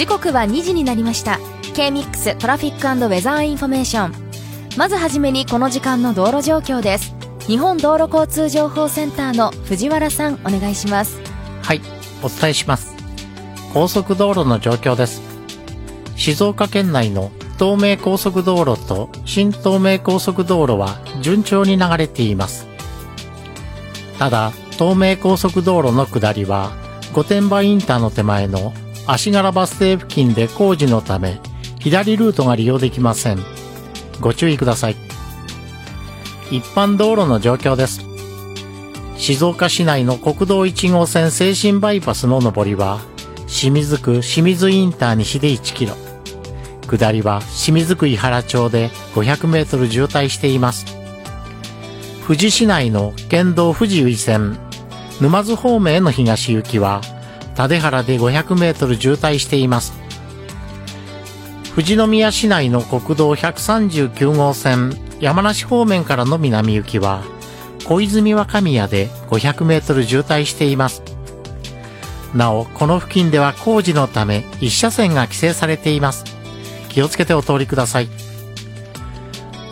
時刻は2時になりました。K-MIX トラフィックウェザーインフォメーションまずはじめにこの時間の道路状況です。日本道路交通情報センターの藤原さんお願いします。はいお伝えします。高速道路の状況です。静岡県内の東名高速道路と新東名高速道路は順調に流れています。ただ東名高速道路の下りは御殿場インターの手前の足柄バス停付近で工事のため左ルートが利用できません。ご注意ください。一般道路の状況です。静岡市内の国道1号線静清バイパスの上りは清水区清水インター西で1キロ。下りは清水区伊原町で500メートル渋滞しています。富士市内の県道富士由衣線沼津方面への東行きは立原で500メートル渋滞しています。富士宮市内の国道139号線山梨方面からの南行きは小泉若宮で500メートル渋滞しています。なおこの付近では工事のため一車線が規制されています。気をつけてお通りください。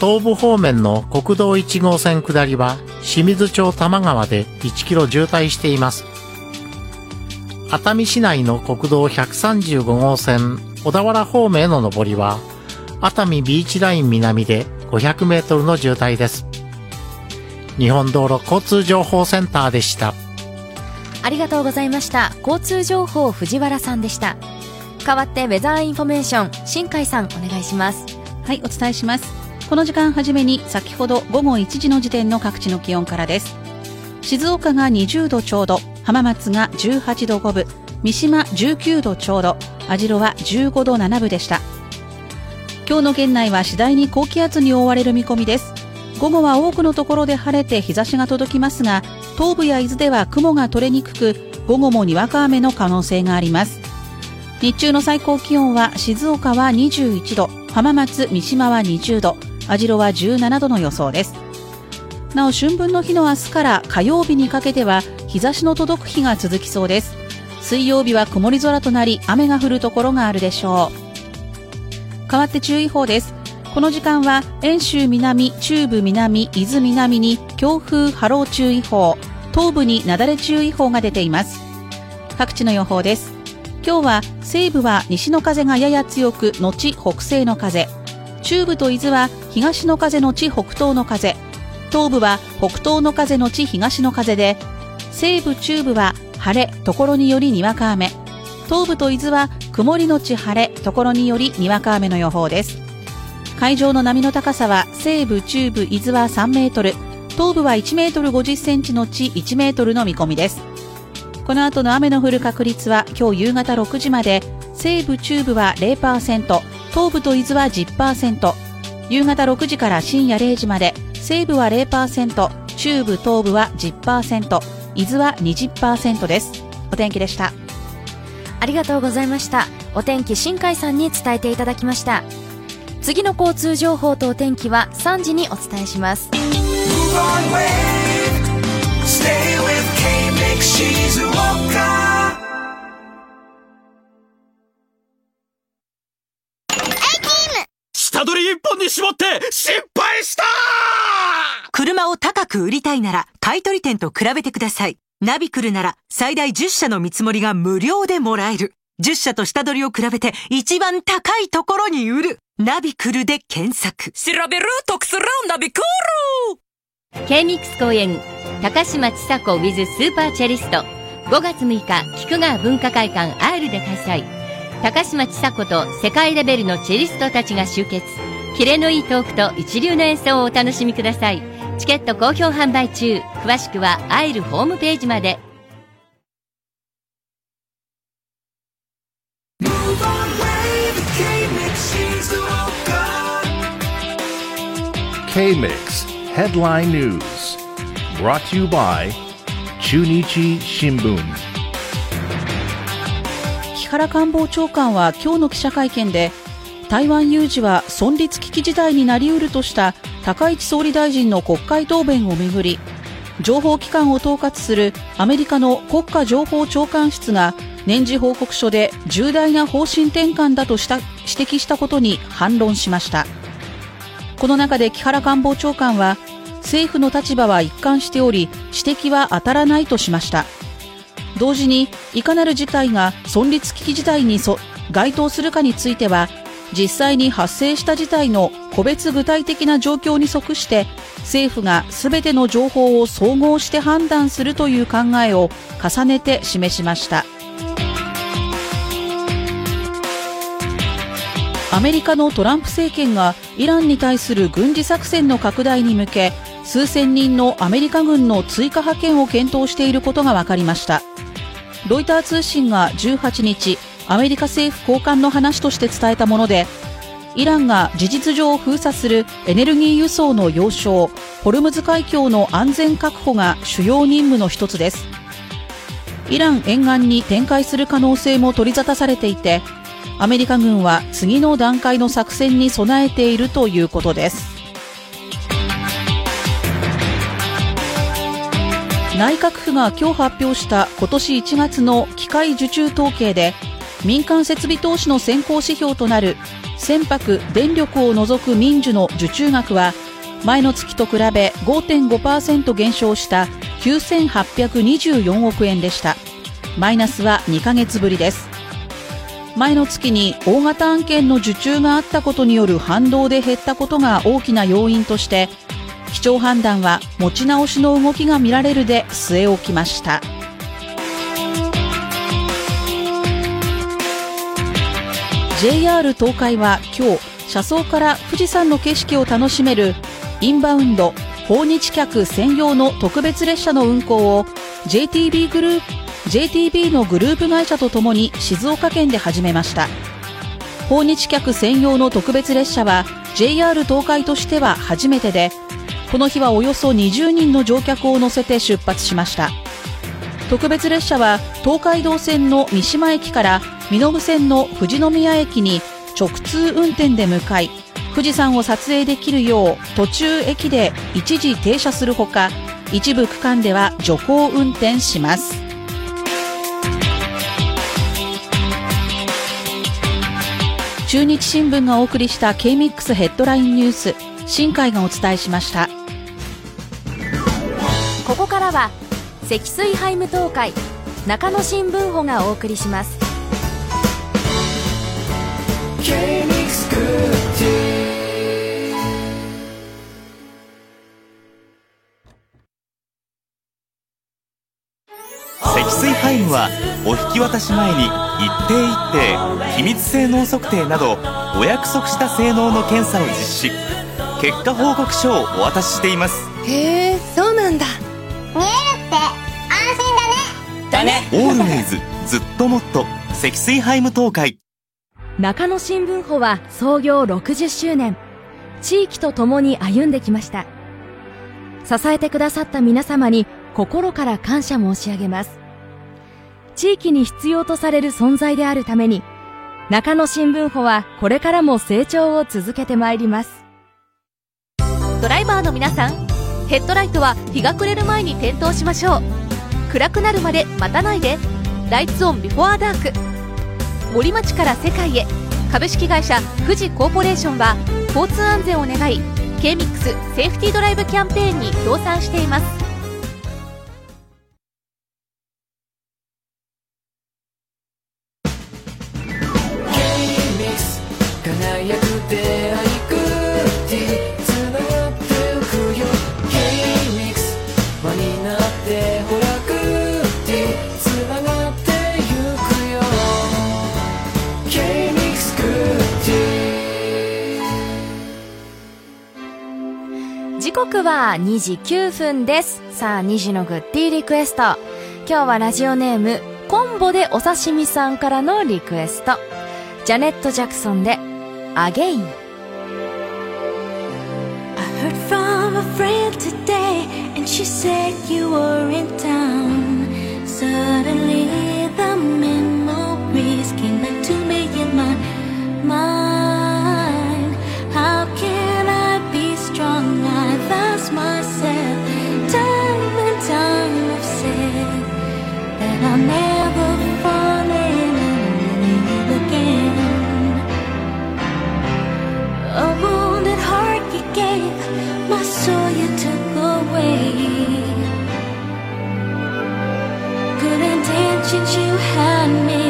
東部方面の国道1号線下りは清水町玉川で1キロ渋滞しています。熱海市内の国道135号線小田原方面への上りは熱海ビーチライン南で500メートルの渋滞です。日本道路交通情報センターでした。ありがとうございました。交通情報藤原さんでした。代わってウェザーインフォメーション新海さんお願いします。はいお伝えします。この時間はじめに先ほど午後1時の時点の各地の気温からです。静岡が20度ちょうど浜松が18度5分三島19度ちょうど網代は15度7分でした。今日の県内は次第に高気圧に覆われる見込みです。午後は多くのところで晴れて日差しが届きますが東部や伊豆では雲が取れにくく午後もにわか雨の可能性があります。日中の最高気温は静岡は21度浜松三島は20度網代は17度の予想です。なお春分の日の明日から火曜日にかけては日差しの届く日が続きそうです水曜日は曇り空となり雨が降るところがあるでしょう代わって注意報ですこの時間は遠州南、中部南、伊豆南に強風波浪注意報、東部に雪崩注意報が出ています。各地の予報です。今日は西部は西の風がやや強く、後北西の風。中部と伊豆は東の風のち北東の風。東部は北東の風のち東の風で、西部中部は晴れ、ところによりにわか雨。東部と伊豆は曇りのち晴れ、ところによりにわか雨の予報です。海上の波の高さは西部、中部、伊豆は3メートル、東部は1メートル50センチのち1メートルの見込みです。この後の雨の降る確率は今日夕方6時まで、西部、中部は0%、東部と伊豆は10%、夕方6時から深夜0時まで、西部は0%、中部、東部は10%、伊豆は20%です。お天気でした。ありがとうございました。お天気新海さんに伝えていただきました。次の交通情報とお天気は3時にお伝えします下取り一本に絞って失敗した車を高く売りたいなら買取店と比べてくださいナビクルなら最大10社の見積もりが無料でもらえる10社と下取りを比べて一番高いところに売るナビクルで検索。調べる得するナビクル !K-MIX 公演、高島千佐子 with スーパーチェリスト。5月6日、菊川文化会館 R で開催。高島千佐子と世界レベルのチェリストたちが集結。キレのいいトークと一流の演奏をお楽しみください。チケット好評販売中。詳しくはアイルホームページまで。K-MIX Headline News Brought to you by 中日新聞木原官房長官は今日の記者会見で台湾有事は存立危機事態になりうるとした高市総理大臣の国会答弁をめぐり情報機関を統括するアメリカの国家情報長官室が年次報告書で重大な方針転換だとした指摘したことに反論しました。この中で木原官房長官は政府の立場は一貫しており指摘は当たらないとしました。同時にいかなる事態が存立危機事態に該当するかについては実際に発生した事態の個別具体的な状況に即して政府が全ての情報を総合して判断するという考えを重ねて示しました。アメリカのトランプ政権がイランに対する軍事作戦の拡大に向け数千人のアメリカ軍の追加派遣を検討していることが分かりました。ロイター通信が18日アメリカ政府高官の話として伝えたものでイランが事実上封鎖するエネルギー輸送の要衝ホルムズ海峡の安全確保が主要任務の一つです。イラン沿岸に展開する可能性も取り沙汰されていてアメリカ軍は次の段階の作戦に備えているということです。内閣府が今日発表した今年1月の機械受注統計で民間設備投資の先行指標となる船舶・電力を除く民需の受注額は前の月と比べ5.5%減少した9824億円でした。マイナスは2ヶ月ぶりです。前の月に大型案件の受注があったことによる反動で減ったことが大きな要因として基調判断は持ち直しの動きが見られるで据え置きました。JR 東海は今日車窓から富士山の景色を楽しめるインバウンド訪日客専用の特別列車の運行を JTB グループ JTB のグループ会社とともに静岡県で始めました。訪日客専用の特別列車は JR 東海としては初めてでこの日はおよそ20人の乗客を乗せて出発しました。特別列車は東海道線の三島駅から身延線の富士宮駅に直通運転で向かい富士山を撮影できるよう途中駅で一時停車するほか一部区間では徐行運転します。中日新聞がお送りした K-MIX ヘッドラインニュース新海がお伝えしました。ここからは積水ハイム東海中野新聞補がお送りします。積水ハイムはお引き渡し前に一定一定秘密性能測定などお約束した性能の検査を実施。結果報告書をお渡ししています。へえそうなんだ。見えるって安心だね。だね。オールウェイズずっともっと積水ハイム東海中野新聞補は創業60周年。地域と共に歩んできました。支えてくださった皆様に心から感謝申し上げます。地域に必要とされる存在であるために中野新聞補はこれからも成長を続けてまいります。ドライバーの皆さんヘッドライトは日が暮れる前に点灯しましょう。暗くなるまで待たないで。ライツオンビフォアダーク。森町から世界へ。株式会社富士コーポレーションは交通安全を願い K-MIX セーフティードライブキャンペーンに協賛しています。2時9分です。さあ、2時のグッディリクエスト。今日はラジオネーム、コンボでお刺身さんからのリクエスト。ジャネット・ジャクソンで、アゲイン。She said you were in town. Suddenly, the man. did you hand me?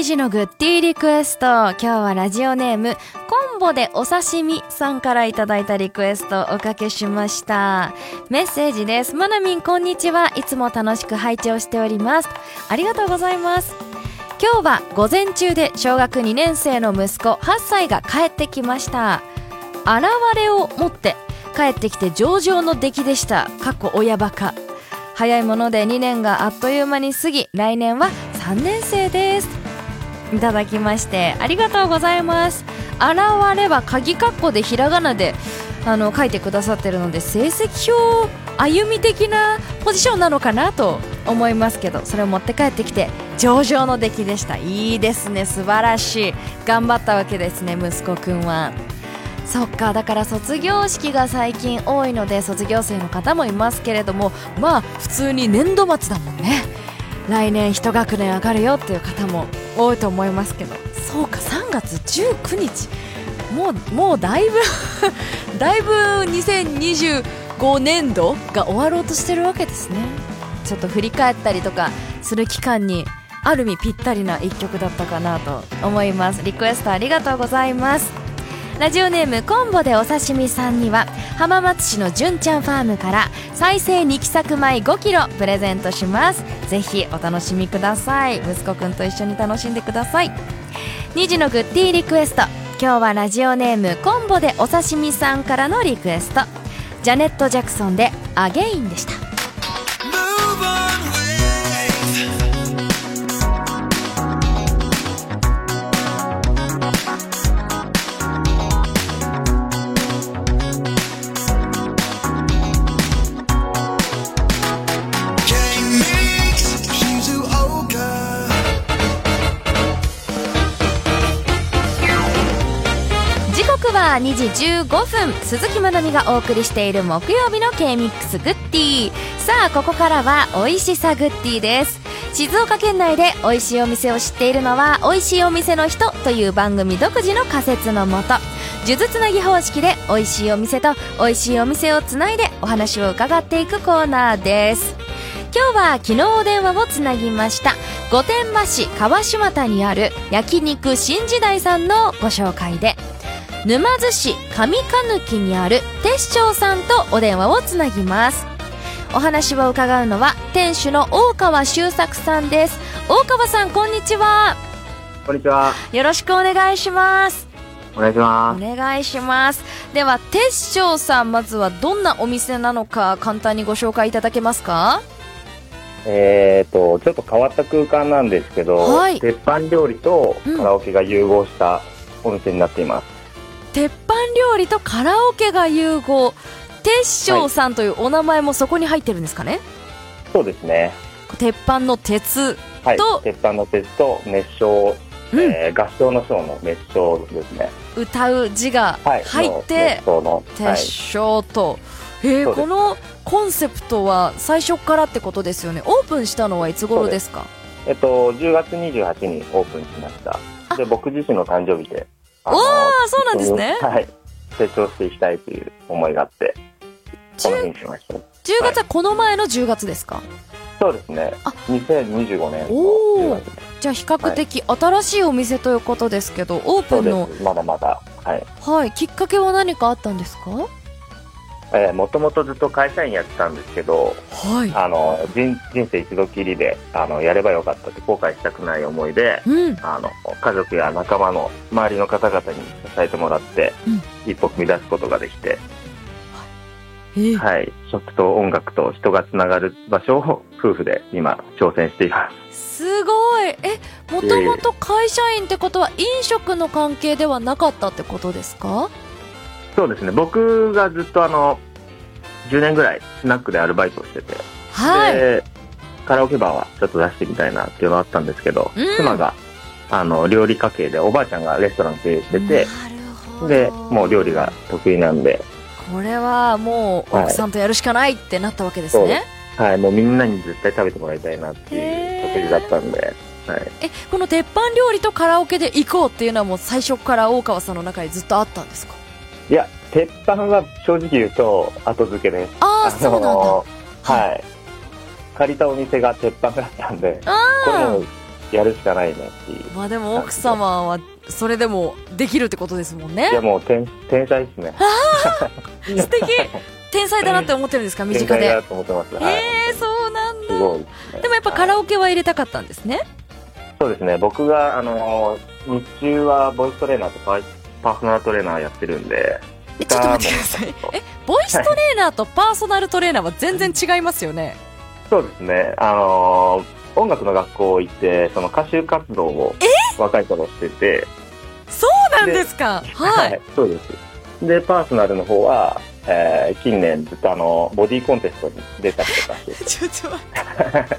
2時のグッディリクエスト。今日はラジオネーム、コンボでお刺身さんからいただいたリクエストをおかけしました。メッセージです。まなみん、こんにちは。いつも楽しく拝聴しております。ありがとうございます。今日は午前中で小学2年生の息子8歳が帰ってきました。現れを持って帰ってきて上々の出来でした。かっこ親バカ。早いもので2年があっという間に過ぎ来年は3年生ですいただきましてありがとうございます。現れは鍵括弧でひらがなであの書いてくださってるので成績表歩み的なポジションなのかなと思いますけどそれを持って帰ってきて上々の出来でした。いいですね。素晴らしい。頑張ったわけですね息子くんは。そっか。だから卒業式が最近多いので卒業生の方もいますけれどもまあ普通に年度末だもんね。来年一学年上がるよっていう方も多いと思いますけど。そうか3月19日。もうもうだいぶ だいぶ2025年度が終わろうとしてるわけですね。ちょっと振り返ったりとかする期間にある意味ぴったりな一曲だったかなと思います。リクエストありがとうございます。ラジオネームコンボでお刺身さんには浜松市の純ちゃんファームから再生2期作米5キロプレゼントします。ぜひお楽しみください。息子くんと一緒に楽しんでください。2時のグッディリクエスト。今日はラジオネームコンボでお刺身さんからのリクエスト。ジャネット・ジャクソンで「アゲイン」でした。は2時15分鈴木まなみがお送りしている木曜日の K-MIX グッディ。さあここからは美味しさグッディです。静岡県内で美味しいお店を知っているのは美味しいお店の人という番組独自の仮説のもと。数珠つなぎ方式で美味しいお店と美味しいお店をつないでお話を伺っていくコーナーです。今日は昨日お電話をつなぎました御殿場市川島田にある焼肉新時代さんのご紹介で。沼津市上鹿貫にある鉄匠さんとお電話をつなぎます。お話を伺うのは店主の大川修作さんです。大川さんこんにちは。こんにちは。よろしくお願いします。お願いしまおす。願いします。では鉄匠さんまずはどんなお店なのか簡単にご紹介いただけますか？えーと、ちょっと変わった空間なんですけど、はい。鉄板料理とカラオケが融合したお店になっています。鉄板料理とカラオケが融合鉄匠さんというお名前もそこに入ってるんですかね、そうですね。鉄板の鉄はいと。鉄板の鉄と熱唱、えー合唱の章の熱唱ですね。歌う字がはい。入っのて熱唱の。はい鉄。匠と、えーこのコンセプトは最初からってことですよねオープンしたのはいつ頃ですか？えっと、10月28日にオープンしました。で、僕自身の誕生日で。おーそうなんですねはい。成長していきたいという思いがあって、この日にしました。10月はこの前の10月ですか、そうですね。2025年のおお10月じゃあ比較的新しいお店ということですけどオープンの。まだまだ。はい。はいきっかけは何かあったんですかえー、もともとずっと会社員やってたんですけど、はい。あの人人生一度きりであのやればよかったって後悔したくない思いで、うん。あの家族や仲間の周りの方々に支えてもらって、一歩踏み出すことができて、はい、食と音楽と人がつながる場所を夫婦で今挑戦しています。すごい。えもともと会社員ってことは飲食の関係ではなかったってことですか？そうですね。僕がずっとあの10年ぐらいスナックでアルバイトをしてて、はい。でカラオケバーはちょっと出してみたいなっていうのがあったんですけど、うん。妻があの料理家系でおばあちゃんがレストラン経営しててでもう料理が得意なんで。これはもうはい奥さんとやるしかないってなったわけですそうね、はいもうみんなに絶対食べてもらいたいなっていう得意だったんで、はい、えこの鉄板料理とカラオケで行こうっていうのはもう最初から大川さんの中にずっとあったんですか？いや鉄板は正直言うと後付けです。ああそうなんだ。はい。借りたお店が鉄板だったんでこれあもやるしかないなっていう。あまあでも奥様はそれでもできるってことですもんね。いやもう天天才ですね。素敵。天才だなって思ってるんですか？身天近で。才だと思ってます、はい。えー、そうなんだ。ですね。でもやっぱカラオケは入れたかったんですね。そうですね。僕があの日中はボイストレーナーとパーパーソナルトレーナーやってるんで。えちょっと待ってください。えボイストレーナーとパーソナルトレーナーは全然違いますよね？そうですね。あの音楽の学校行ってその歌手活動を若い頃してて。そうなんですか。はい、そうです。でパーソナルの方は、えー近年ずっとあのボディコンテストに出たりとかしてちょっと待って。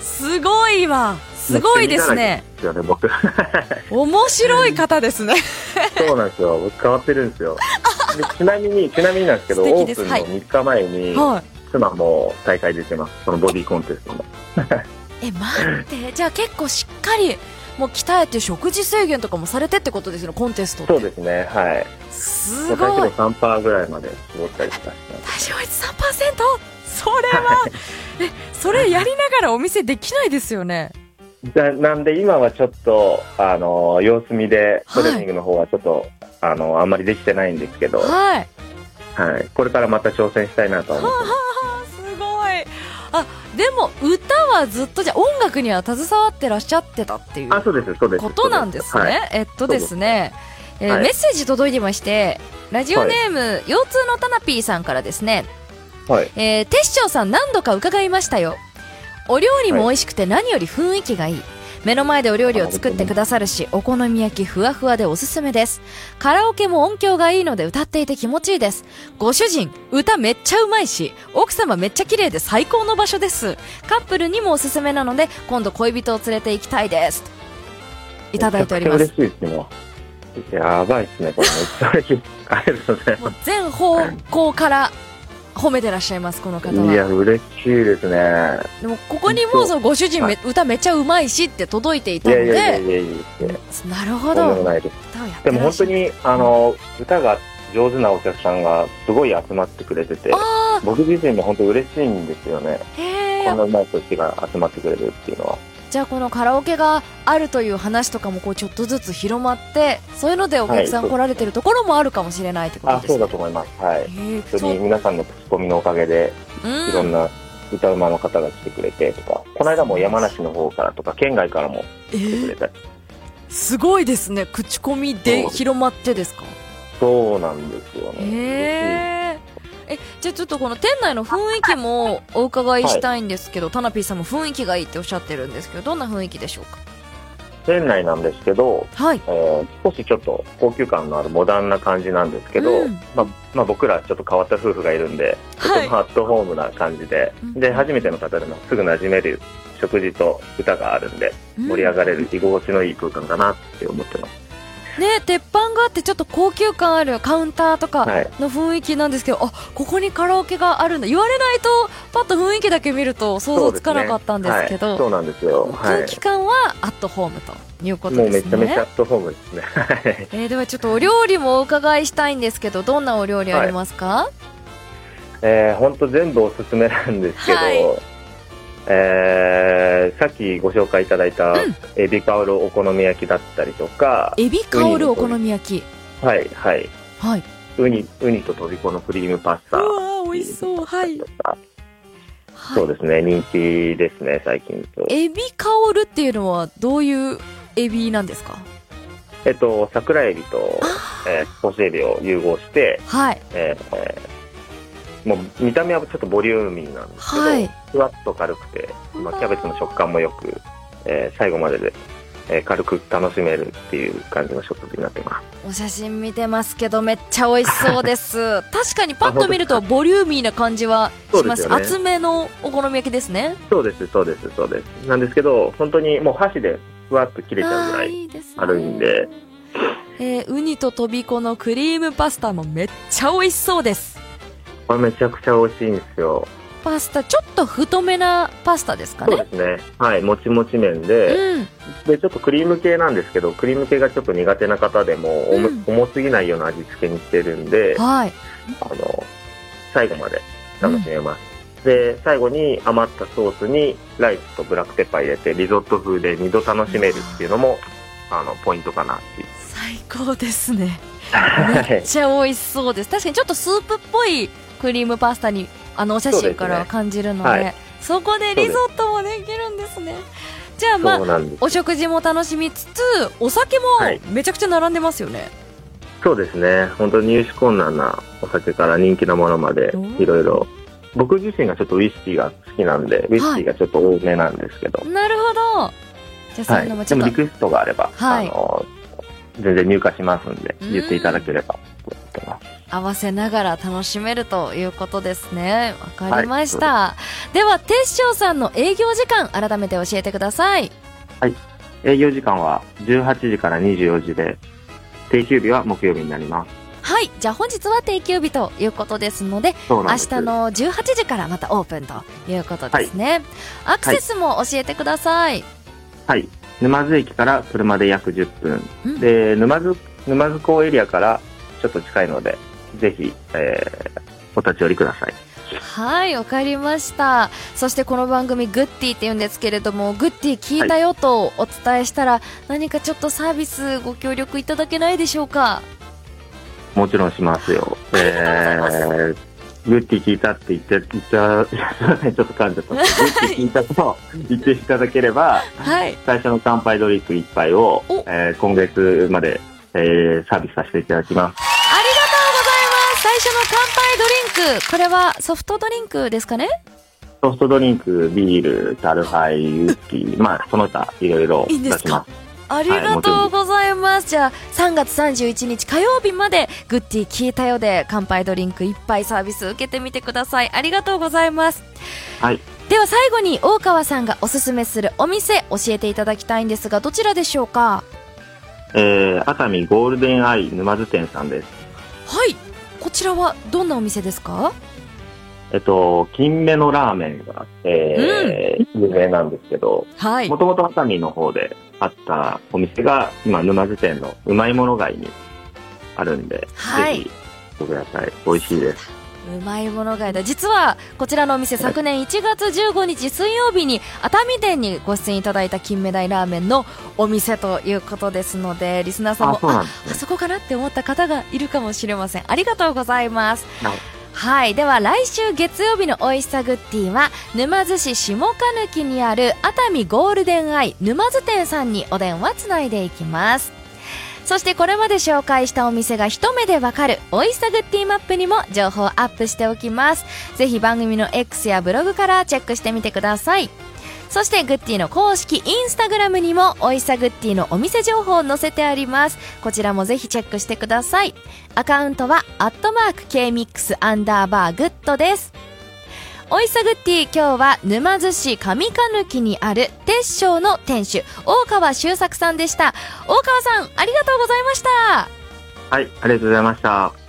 すごいわ。すごいですね。ですよね僕。面白い方ですね。そうなんですよ。僕変わってるんですよ。でちなみにちなみになんですけどオープンのですはい。3日前に、はい。妻も大会出てます。そのボディコンテストの。え待って。じゃあ結構しっかりもう鍛えて食事制限とかもされてってことですよねコンテストそうですねはい。す体ごい。脂肪3%ぐらいまで絞ったりとかして体脂肪率3%それは えそれやりながらお店できないですよね。ななんで今はちょっとあの様子見でトレーニングの方はちょっと、あのあんまりできてないんですけど、はい。はい、これからまた挑戦したいなとは思ってます。すごいあでも歌はずっとじゃあ音楽には携わってらっしゃってたっていうことなんですね、はい。えっとですねえーはい。メッセージ届いてましてラジオネーム、腰痛のタナピーさんからですね。はい。えー、鉄匠さん何度か伺いましたよ。お料理も美味しくて何より雰囲気がいい、目の前でお料理を作ってくださるしお好み焼きふわふわでおすすめです。カラオケも音響がいいので歌っていて気持ちいいです。ご主人歌めっちゃうまいし奥様めっちゃ綺麗で最高の場所です。カップルにもおすすめなので今度恋人を連れて行きたいです。いただいております。やばいっすね、これ。めっちゃ嬉しい。ありがとうございま全方向から褒めてらっしゃいますこの方す。いや、は嬉しいですね。でもここにもそのご主人め、歌めっちゃうまいしって届いていたのいやいやいやでいやなるほど。でも本当に、あの、歌が上手なお客さんがすごい集まってくれてて、あ僕自身も本当嬉しいんですよね。こんなうまい人たちが集まってくれるっていうのは。じゃあこのカラオケがあるという話とかもこうちょっとずつ広まってそういうのでお客さんはい来られてるところもあるかもしれないってことあ、ですねそうだと思います。はい。本当に皆さんの口コミのおかげで、うんいろんな歌うまの方が来てくれてとか、この間も山梨の方からとか、県外からもえ来てくれーたり。すごいですね口コミで広まってですか？そうなんですよね。へええじゃあちょっとこの店内の雰囲気もお伺いしたいんですけど、タナピーさんも雰囲気がいいっておっしゃってるんですけどどんな雰囲気でしょうか？店内なんですけど、はい。えー少しちょっと高級感のあるモダンな感じなんですけど、うん。まあまあ、僕らちょっと変わった夫婦がいるんで、とてもアットホームな感じで、で初めての方でもすぐ馴染める食事と歌があるんで、うん。盛り上がれる居心地のいい空間かなって思ってます。ね鉄板があってちょっと高級感あるカウンターとかはい。の雰囲気なんですけど、あここにカラオケがあるんだ。言われないとパッと雰囲気だけ見ると想像つかなかったんですけどはい。そうなんですよ。はい。空気感はアットホームということですね。めちゃめちゃアットホームですね。は いえーではちょっとお料理もお伺いしたいんですけどどんなお料理ありますか、えー、本当全部おすすめなんですけど、はいえーさっきご紹介いただいたエビ香るお好み焼きだったりとか、エビ香るお好み焼き。はいはい、はい。ウニウニととびこのクリームパスタ。うわー美味しそう。はい。そうですね人気ですね最近と。エビ香るっていうのはどういうエビなんですか？えっと桜エビと、えー、干しエビを融合して、はい。えーえーもう見た目はちょっとボリューミーなんですけど、はい。ふわっと軽くて、まあ、キャベツの食感もよく、えー最後までで、えー軽く楽しめるっていう感じの食事になってます。お写真見てますけどめっちゃ美味しそうです。確かにパッと見るとボリューミーな感じはします。すよね。厚めのお好み焼きですね。そうです、そうです、そうです。なんですけど、本当にもう箸でふわっと切れちゃうぐらいあるんで、えーウニととびこのクリームパスタもめっちゃ美味しそうですこれめちゃくちゃ美味しいんですよ。パスタちょっと太めなパスタですかそうねですね。はい、もちもち麺で、うんで、ちょっとクリーム系なんですけど、クリーム系がちょっと苦手な方でも、うん重すぎないような味付けにしてるんで、はいあの、最後まで楽しめます。で、最後に余ったソースにライスとブラックペッパー入れて、リゾット風で二度楽しめるっていうのも、あの、ポイントかなっていう。最高ですね はいめっちゃ美味しそうです確かにちょっとスープっぽいクリームパスタにあのお写真からは感じるのでそねはい。こでリゾットもできるんですね。じゃあまあお食事も楽しみつつお酒もめちゃくちゃ並んでますよね、そうですね。本当に入手困難なお酒から人気なものまで、いろいろ。僕自身がちょっとウイスキーが好きなんで、ウイスキーがちょっと多めなんですけど。なるほど。じゃあそういうのもちょっと、でもリクエストがあれば、はい。あの、全然入荷しますんで、言っていただければ。合わせながら楽しめるということですね。わかりました、では鉄匠さんの営業時間改めて教えてください。はい。営業時間は18時から24時で、定休日は木曜日になります。はい。じゃあ本日は定休日ということですのでです。日の18時からまたオープンということですね、アクセスも教えてください、はい。沼津駅から車で約10分。で、沼津、沼津港エリアからちょっと近いので、ぜひ、えー、お立ち寄りください。はい、わかりました。そしてこの番組グッティって言うんですけれども、グッティ聞いたよとお伝えしたら、何かちょっとサービスご協力いただけないでしょうか？もちろんしますよ。えー、グッティ聞いたって言って、言った、すいません、ちょっと噛んじゃった。グッティ聞いたと 言っていただければ、はい。最初の乾杯ドリンク1杯を、えー今月まで、えーサービスさせていただきます。ありがとうございます。最初の乾杯ドリンク。これはソフトドリンクですかね？ソフトドリンク、ビール、タルハイ、ウイスキー、まあ、その他、いろいろ出します。ありがとうございます。じゃあ、3月31日火曜日まで、グッティ聞いたよで乾杯ドリンク1杯サービス受けてみてください。ありがとうございます。はい。では最後に大川さんがおすすめするお店教えていただきたいんですがどちらでしょうか？えー、熱海ゴールデンアイ沼津店さんです。はいこちらはどんなお店ですか？えっと、金目のラーメンが、えー有名なんですけど、はい。もともと熱海の方であったお店が、今、沼津店のうまいもの街にあるんで、はい。ぜひ、ごください。美味しいです。うまいものがいだ。実はこちらのお店昨年1月15日水曜日に熱海店にご出演いただいた金目鯛ラーメンのお店ということですのでリスナーさんもあそこかなって思った方がいるかもしれません。ありがとうございます。はいはい。では、来週月曜日の美味しさグッディは、沼津市下鹿にある熱海ゴールデンアイ沼津店さんにお電話つないでいきます。そしてこれまで紹介したお店が一目でわかる美味しさグッディマップにも情報アップしておきます。ぜひ番組の X やブログからチェックしてみてください。そしてグッディの公式インスタグラムにも美味しさグッディのお店情報を載せてあります。こちらもぜひチェックしてください。アカウントは、アットマーク K-MIX アンダーバーグッドです。美味しさグッディ今日は沼津市上香貫にある鉄匠の店主大川修作さんでした大川さんありがとうございましたはい、ありがとうございました。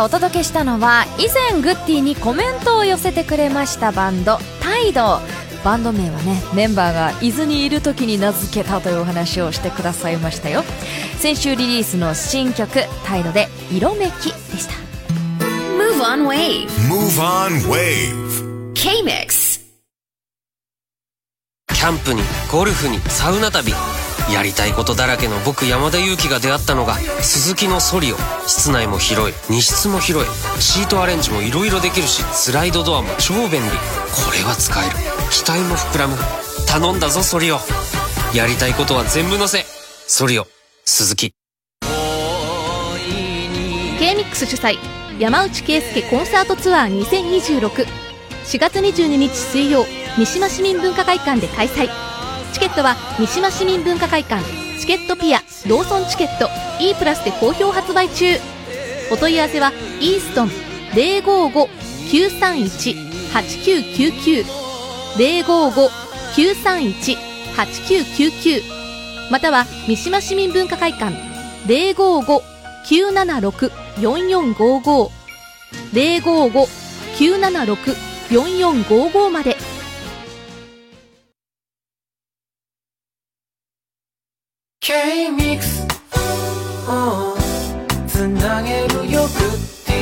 さあお届けしたのは以前グッディにコメントを寄せてくれましたバンドタイドバンド名はねメンバーが伊豆にいる時に名付けたというお話をしてくださいましたよ先週リリースの新曲「タイドで「色めき」でした Move on Wave. Move on wave. K-Mix. キャンプにゴルフにサウナ旅やりたいことだらけの僕山田裕貴が出会ったのがスズキのソリオ室内も広い荷室も広いシートアレンジもいろいろできるしスライドドアも超便利。これは使える。期待も膨らむ。頼んだぞソリオやりたいことは全部乗せ。ソリオ鈴木。K-MIX 主催山内圭介コンサートツアー20264月22日水曜三島市民文化会館で開催。チケットは三島市民文化会館チケットピアローソンチケット E プラスで好評発売中。お問い合わせはイーストン055-931-8999 055-931-8999または三島市民文化会館055-976-4455 055-976-4455まで「K-MIX」つなげるよグッデ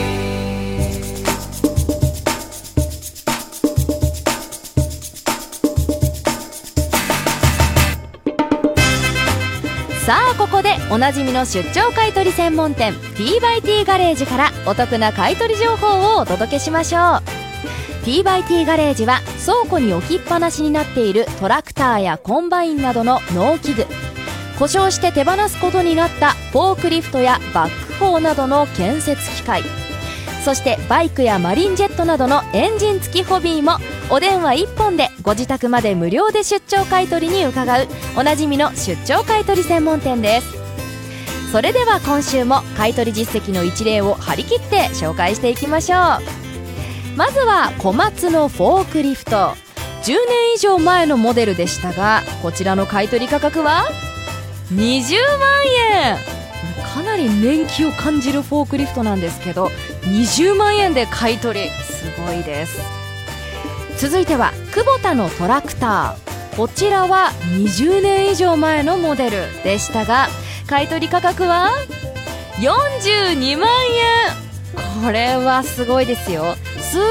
さあここでおなじみの出張買取専門店 TYT ガレージからお得な買取情報をお届けしましょう。TYT ガレージは倉庫に置きっぱなしになっているトラクターやコンバインなどの農機具故障して手放すことになったフォークリフトやバックホーなどの建設機械。そしてバイクやマリンジェットなどのエンジン付きホビーもお電話1本でご自宅まで無料で出張買取に伺うおなじみの出張買取専門店です。それでは今週も買取実績の一例を張り切って紹介していきましょう。まずは小松のフォークリフト。10年以上前のモデルでしたがこちらの買取価格は？20万円。かなり年季を感じるフォークリフトなんですけど20万円で買い取り。すごいです。続いては久保田のトラクター。こちらは20年以上前のモデルでしたが買い取り価格は42万円。これはすごいですよ。数十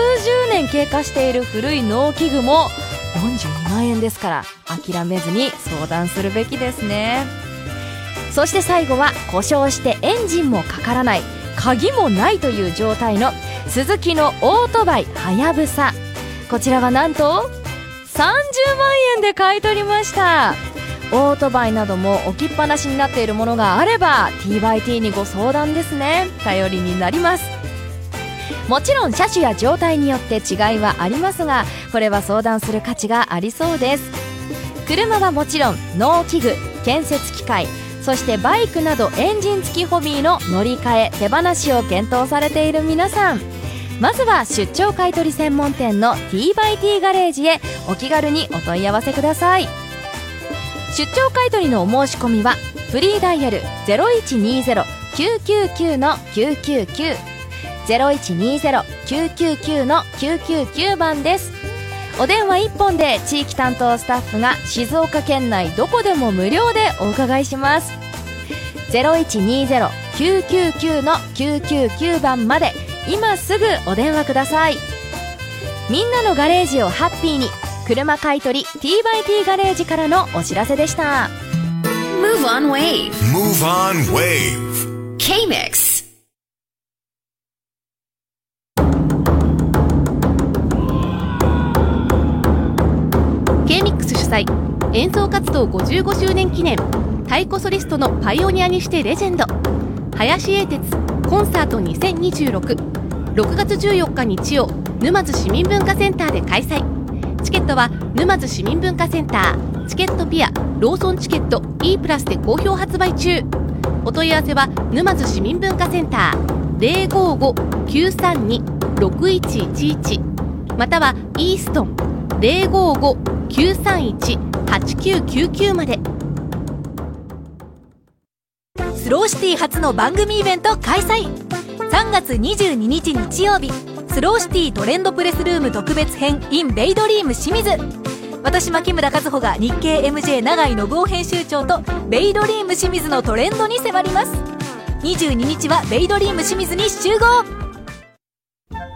年経過している古い農機具も42万円ですから諦めずに相談するべきですね。そして最後は故障してエンジンもかからない鍵もないという状態のスズキのオートバイはやぶさ。こちらはなんと30万円で買い取りました。オートバイなども置きっぱなしになっているものがあれば TYT にご相談ですね。頼りになります。もちろん車種や状態によって違いはありますがこれは相談する価値がありそうです。車はもちろん農機具建設機械そしてバイクなどエンジン付きホビーの乗り換え手放しを検討されている皆さん。まずは出張買取専門店の T/T ガレージへお気軽にお問い合わせください。出張買取のお申し込みはフリーダイヤル0120-999の999 0120-999の999番です。お電話1本で地域担当スタッフが静岡県内どこでも無料でお伺いします0120-999の999番まで今すぐお電話くださいみんなのガレージをハッピーに車買取 T/T ガレージからのお知らせでした Move on wave. Move on wave. K-MIX 演奏活動55周年記念太鼓ソリストのパイオニアにしてレジェンド。林英哲コンサート20266月14日日曜沼津市民文化センターで開催。チケットは沼津市民文化センターチケットピアローソンチケット E プラスで好評発売中。お問い合わせは沼津市民文化センター055-932-6111またはイーストン055 055-931-8999まで。スローシティ初の番組イベント開催。3月22日日曜日。スローシティトレンドプレスルーム特別編 in ベイドリーム清水。私牧村和穂が日経 MJ 永井信夫編集長とベイドリーム清水のトレンドに迫ります。22日はベイドリーム清水に集合。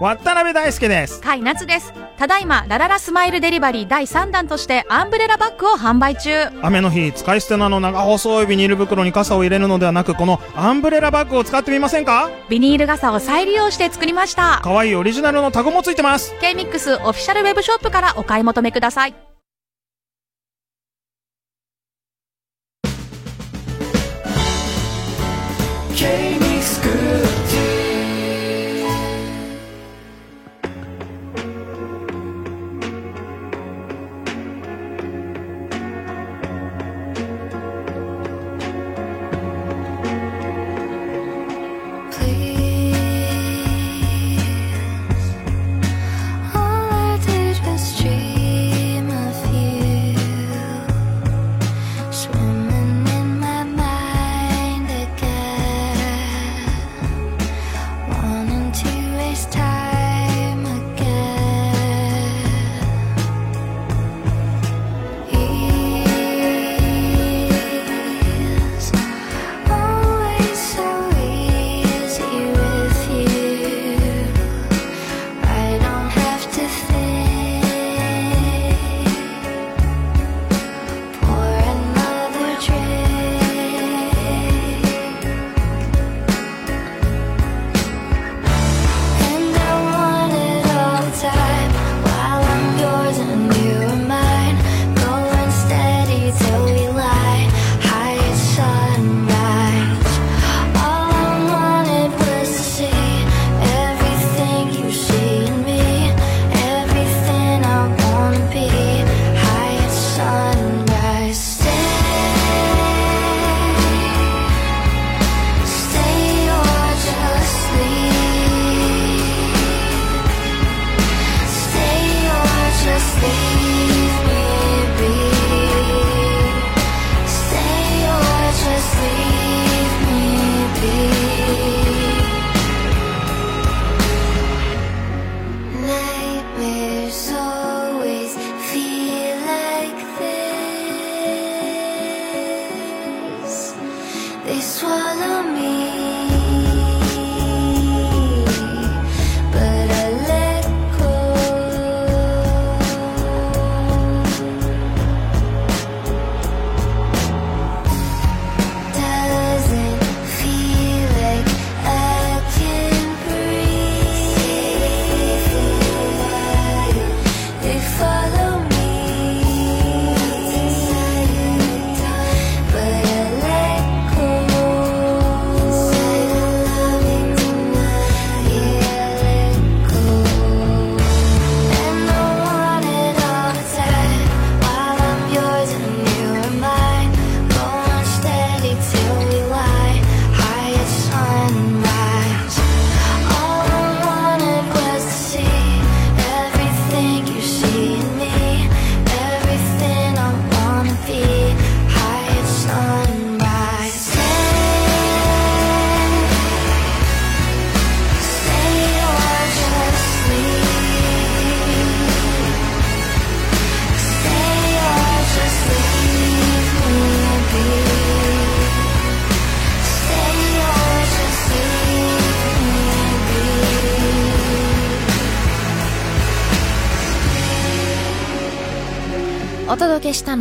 渡辺大輔です。甲斐夏です。ただいまラララスマイルデリバリー第3弾としてアンブレラバッグを販売中。雨の日使い捨てなの長細いビニール袋に傘を入れるのではなくこのアンブレラバッグを使ってみませんか？ビニール傘を再利用して作りました。可愛いオリジナルのタグもついてます。K-MIX オフィシャルウェブショップからお買い求めください「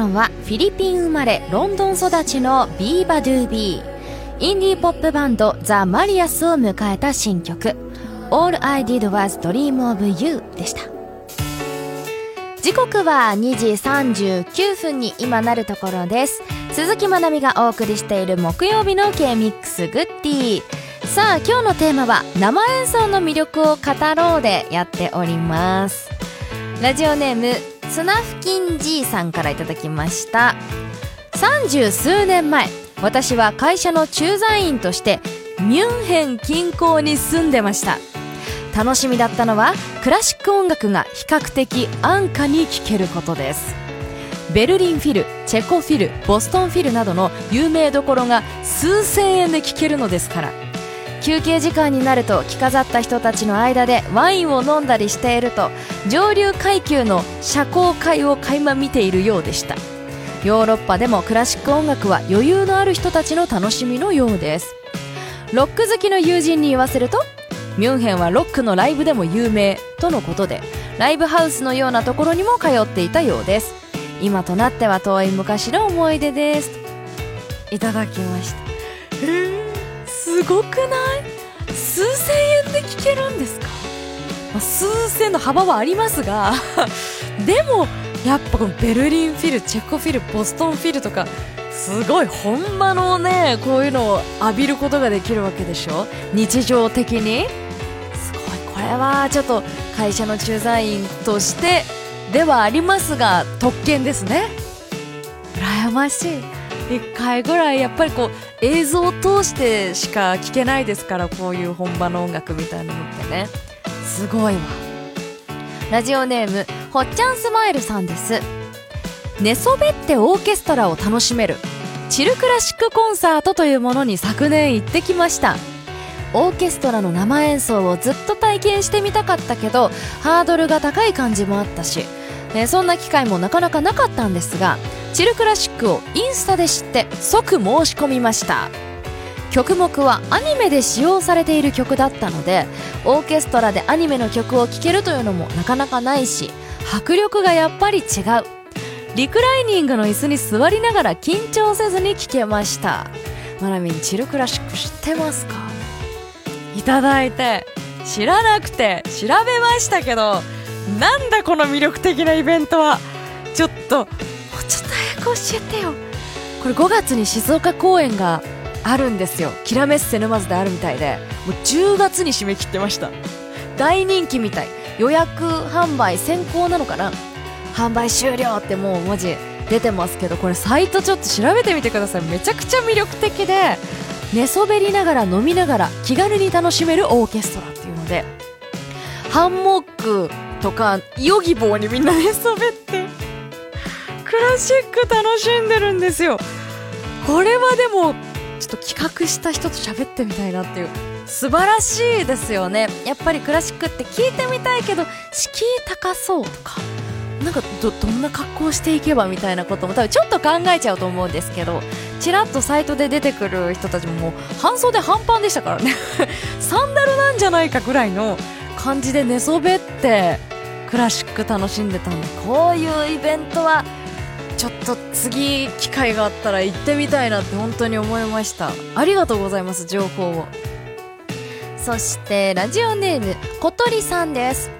のはフィリピン生まれロンドン育ちのビーバドゥービー。インディーポップバンドザ・マリアスを迎えた新曲。All I Did Was Dream of You でした。時刻は2時39分に今なるところです。鈴木まなみがお送りしている木曜日の K-MIX グッディさあ今日のテーマは生演奏の魅力を語ろうでやっております。ラジオネームスナフキンじいさんからいただきました。三十数年前私は会社の駐在員としてミュンヘン近郊に住んでました。楽しみだったのはクラシック音楽が比較的安価に聴けることです。ベルリンフィルチェコフィルボストンフィルなどの有名どころが数千円で聴けるのですから。休憩時間になると着飾った人たちの間でワインを飲んだりしていると上流階級の社交会を垣間見ているようでした。ヨーロッパでもクラシック音楽は余裕のある人たちの楽しみのようです。ロック好きの友人に言わせるとミュンヘンはロックのライブでも有名とのことでライブハウスのようなところにも通っていたようです。今となっては遠い昔の思い出です。いただきました、すごくない？数千円で聴けるんですか、まあ、数千の幅はありますが でもやっぱこのベルリンフィルチェコフィルボストンフィルとかすごい本場のねこういうのを浴びることができるわけでしょ？日常的に？すごいこれはちょっと会社の駐在員としてではありますが特権ですね。羨ましい。1回ぐらいやっぱりこう映像を通してしか聞けないですからこういう本場の音楽みたいなのってね。すごいわ。ラジオネームほっちゃんスマイルさんです。寝そべってオーケストラを楽しめるチルクラシックコンサートというものに昨年行ってきました。オーケストラの生演奏をずっと体験してみたかったけどハードルが高い感じもあったし、ね、そんな機会もなかなかなかったんですがチルクラシックをインスタで知って即申し込みました。曲目はアニメで使用されている曲だったのでオーケストラでアニメの曲を聴けるというのもなかなかないし迫力がやっぱり違う。リクライニングの椅子に座りながら緊張せずに聴けました。まなみんチルクラシック知ってますか？いただいて知らなくて調べましたけどなんだこの魅力的なイベントは？ちょっと。もうちょっと早く教えてよ。これ5月に静岡公演があるんですよ。キラメッセ沼津であるみたいで。もう10月に締め切ってました。大人気みたい。予約販売先行なのかな？販売終了ってもう文字出てますけどこれサイトちょっと調べてみてください。めちゃくちゃ魅力的で寝そべりながら飲みながら気軽に楽しめるオーケストラっていうので。ハンモックとかヨギボーにみんな寝そべって。クラシック楽しんでるんですよ。これはでもちょっと企画した人と喋ってみたいなっていう。素晴らしいですよね。やっぱりクラシックって聞いてみたいけど敷居高そうとか。なんかどどんな格好していけばみたいなことも多分ちょっと考えちゃうと思うんですけどちらっとサイトで出てくる人たちももう半袖半パンでしたからね。サンダルなんじゃないかぐらいの感じで寝そべってクラシック楽しんでたんでこういうイベントはちょっと次機会があったら行ってみたいなって本当に思いました。ありがとうございます情報を。そしてラジオネーム小鳥さんです。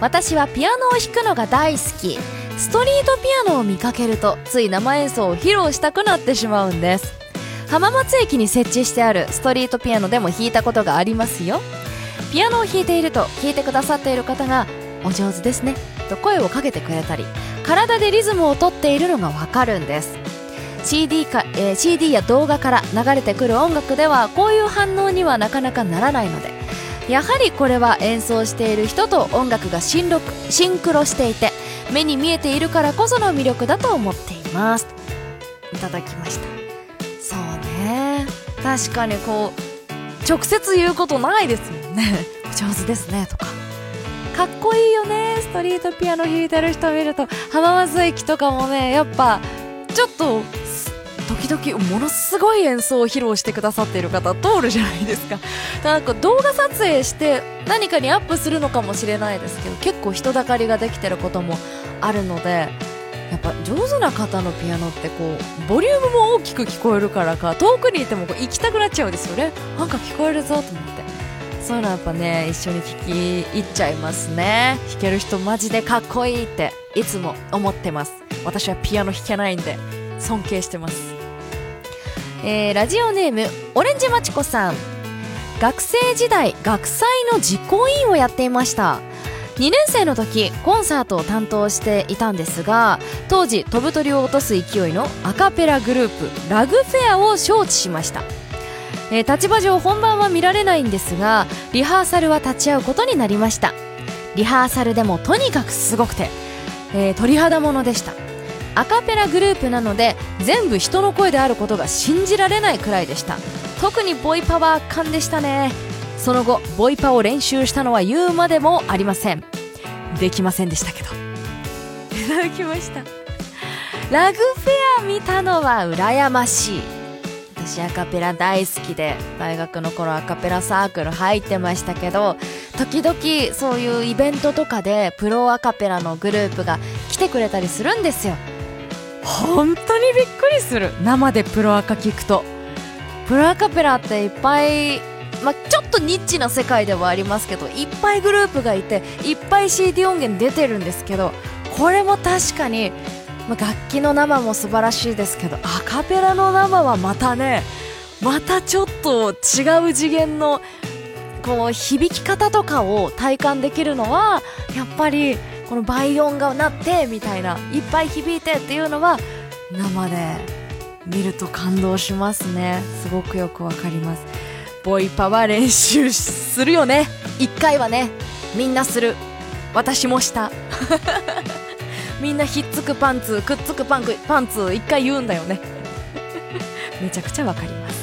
私はピアノを弾くのが大好き。ストリートピアノを見かけるとつい生演奏を披露したくなってしまうんです。浜松駅に設置してあるストリートピアノでも弾いたことがありますよ。ピアノを弾いていると弾いてくださっている方がお上手ですね。と声をかけてくれたり体でリズムをとっているのがわかるんです。CD, か、えー CD や動画から流れてくる音楽ではこういう反応にはなかなかならないのでやはりこれは演奏している人と音楽がシンロシンクロしていて目に見えているからこその魅力だと思っています。いただきました。そうね。確かにこう直接言うことないですもんね上手ですねとか。かっこいいよねストリートピアノ弾いてる人見ると。浜松駅とかもねやっぱちょっと時々ものすごい演奏を披露してくださっている方通るじゃないですか。なんか動画撮影して何かにアップするのかもしれないですけど結構人だかりができてることもあるのでやっぱ上手な方のピアノってこうボリュームも大きく聞こえるからか遠くにいてもこう行きたくなっちゃうんですよね。なんか聞こえるぞと思って。そういうのはやっぱね一緒に聞き入っちゃいますね。弾ける人マジでかっこいいっていつも思ってます。私はピアノ弾けないんで尊敬してます。えーラジオネームオレンジまちこさん。学生時代学祭の実行委員をやっていました。2年生の時コンサートを担当していたんですが当時飛ぶ鳥を落とす勢いのアカペラグループラグフェアを招致しました。えー立場上本番は見られないんですがリハーサルは立ち会うことになりました。リハーサルでもとにかくすごくて、えー鳥肌ものでした。アカペラグループなので全部人の声であることが信じられないくらいでした。特にボイパは圧巻でしたね。その後ボイパを練習したのは言うまでもありません。できませんでしたけど。いただきました。ラグフェア見たのは羨ましい私アカペラ大好きで大学の頃アカペラサークル入ってましたけど時々そういうイベントとかでプロアカペラのグループが来てくれたりするんですよ。本当にびっくりする。生でプロアカ聞くと。プロアカペラっていっぱいまあ、ちょっとニッチな世界ではありますけどいっぱいグループがいていっぱい CD 音源出てるんですけどこれも確かに、まあ、楽器の生も素晴らしいですけどアカペラの生はまたねまたちょっと違う次元のこう響き方とかを体感できるのはやっぱりこの倍音が鳴ってみたいないっぱい響いてっていうのは生で見ると感動しますね。すごくよくわかります。ボイパは練習するよね。一回はねみんなする。私もした。みんなひっつくパンツくっつくパンクパンツ一回言うんだよね。めちゃくちゃわかります。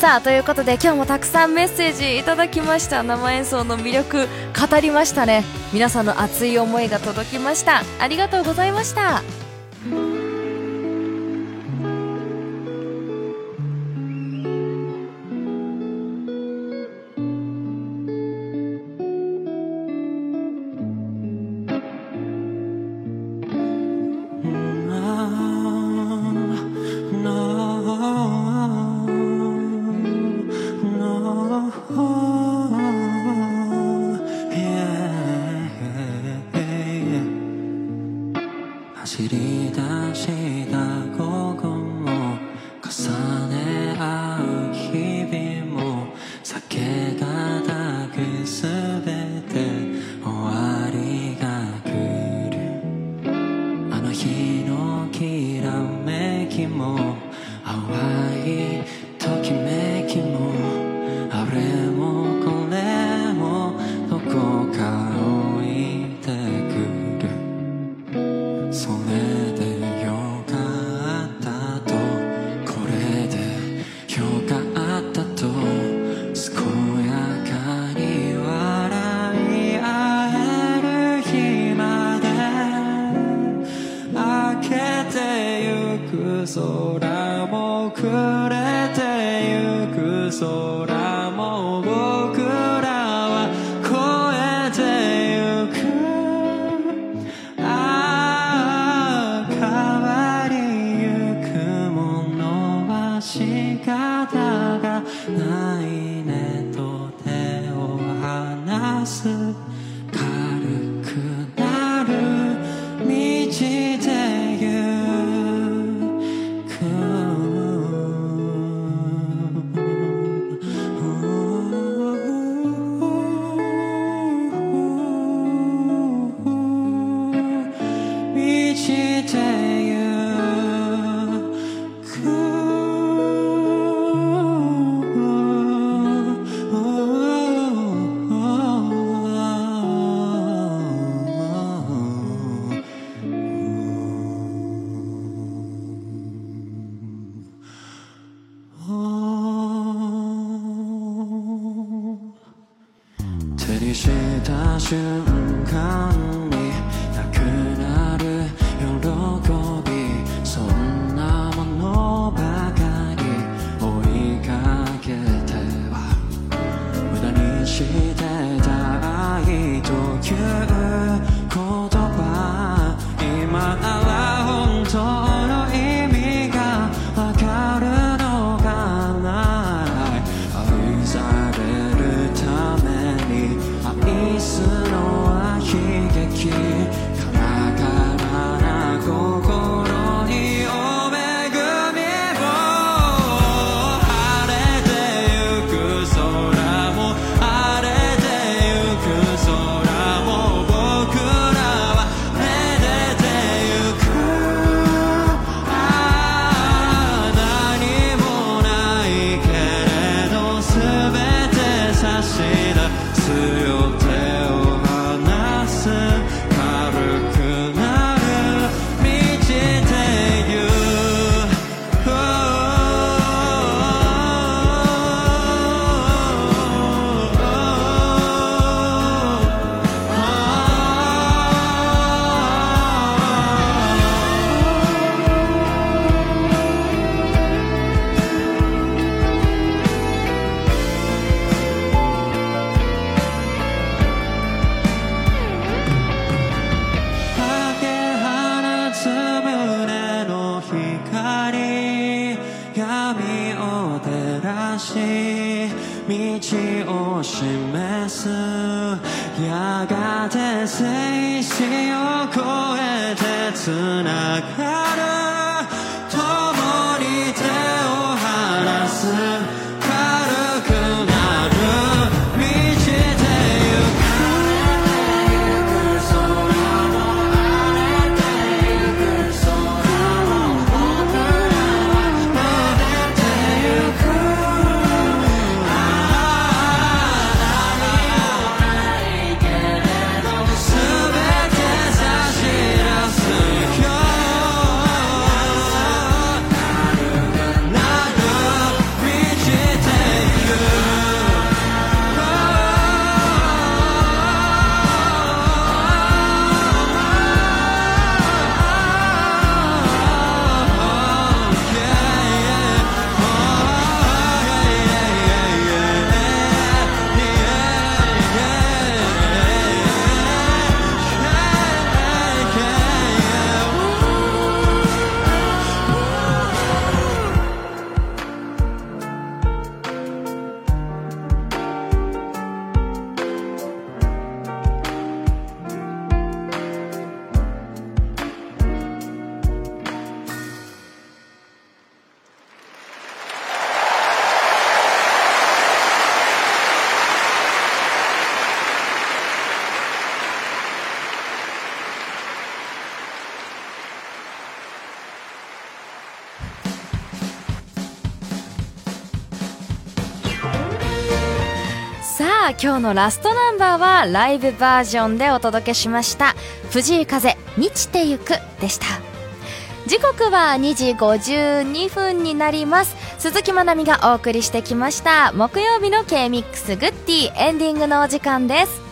さあということで今日もたくさんメッセージいただきました。生演奏の魅力語りましたね。皆さんの熱い思いが届きました。ありがとうございました走り出した午後も重ね大雪无看。あ今日のラストナンバーはライブバージョンでお届けしました。藤井風満ちてゆくでした。時刻は2時52分になります。鈴木まなみがお送りしてきました木曜日の K-MIX グッディエンディングのお時間です。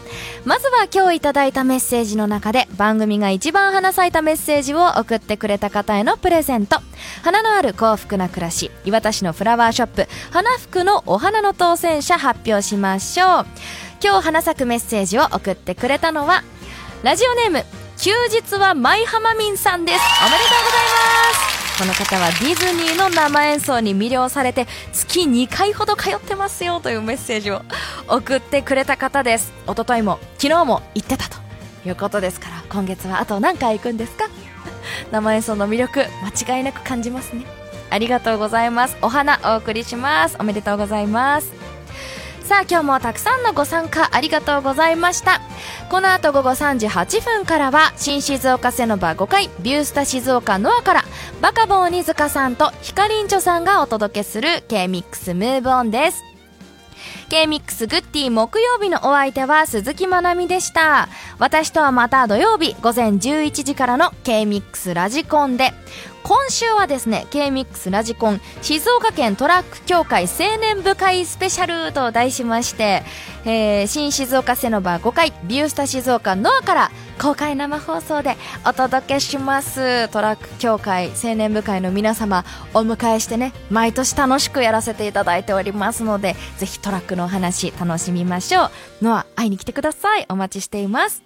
まずは今日いただいたメッセージの中で番組が一番花咲いたメッセージを送ってくれた方へのプレゼント。花のある幸福な暮らし岩田市のフラワーショップ花福のお花の当選者発表しましょう。今日花咲くメッセージを送ってくれたのはラジオネーム休日は舞浜民さんです。おめでとうございます。この方はディズニーの生演奏に魅了されて月2回ほど通ってますよというメッセージを送ってくれた方です。一昨日も昨日も行ってたと。いうことですから今月はあと何回行くんですか？生演奏の魅力間違いなく感じますね。ありがとうございます。お花お送りします。おめでとうございます。さあ今日もたくさんのご参加ありがとうございました。この後午後3時8分からは新静岡セノバ5階ビュースタ静岡ノアからバカボン鬼塚さんとヒカリンチョさんがお届けする K-MIX ムーブオンです。K-MIX グッティ木曜日のお相手は鈴木まなみでした。私とはまた土曜日午前11時からの K-MIX ラジコンで、今週はですね、K-MIX ラジコン静岡県トラック協会青年部会スペシャルと題しまして、えー新静岡セノバー5回ビュースタ静岡ノアから公開生放送でお届けします。トラック協会青年部会の皆様お迎えしてね、毎年楽しくやらせていただいておりますので、ぜひトラックのお話楽しみましょう。ノア会いに来てください。お待ちしています。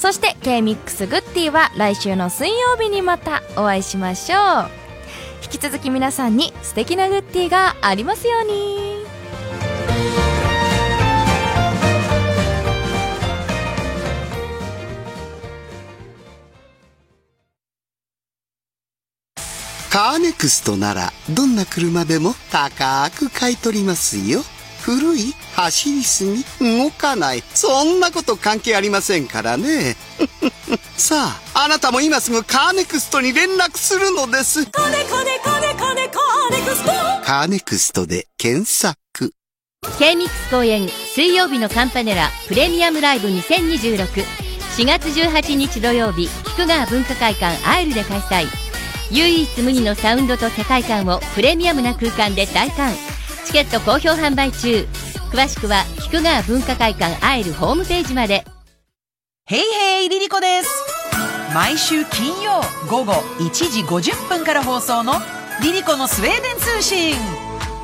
そして K-MIX グッティは来週の水曜日にまたお会いしましょう。引き続き皆さんに素敵なグッティがありますように。カーネクストならどんな車でも高く買い取りますよ。古い走りすぎ動かないそんなこと関係ありませんからね。さあ、あなたも今すぐカーネクストに連絡するのです。カーネカネカネカネカーネクストカーネクストで検索。K-MIX 公演水曜日のカンパネラプレミアムライブ20264月18日土曜日菊川文化会館アイルで開催唯一無二のサウンドと世界観をプレミアムな空間で体感チケット好評販売中。詳しくは菊川文化会館アイルホームページまで。ヘイヘイリリコです。毎週金曜午後1時50分から放送のリリコのスウェーデン通信。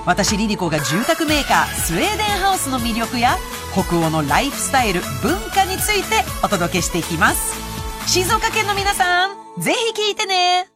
私リリコが住宅メーカースウェーデンハウスの魅力や北欧のライフスタイル文化についてお届けしていきます。静岡県の皆さんぜひ聞いてね。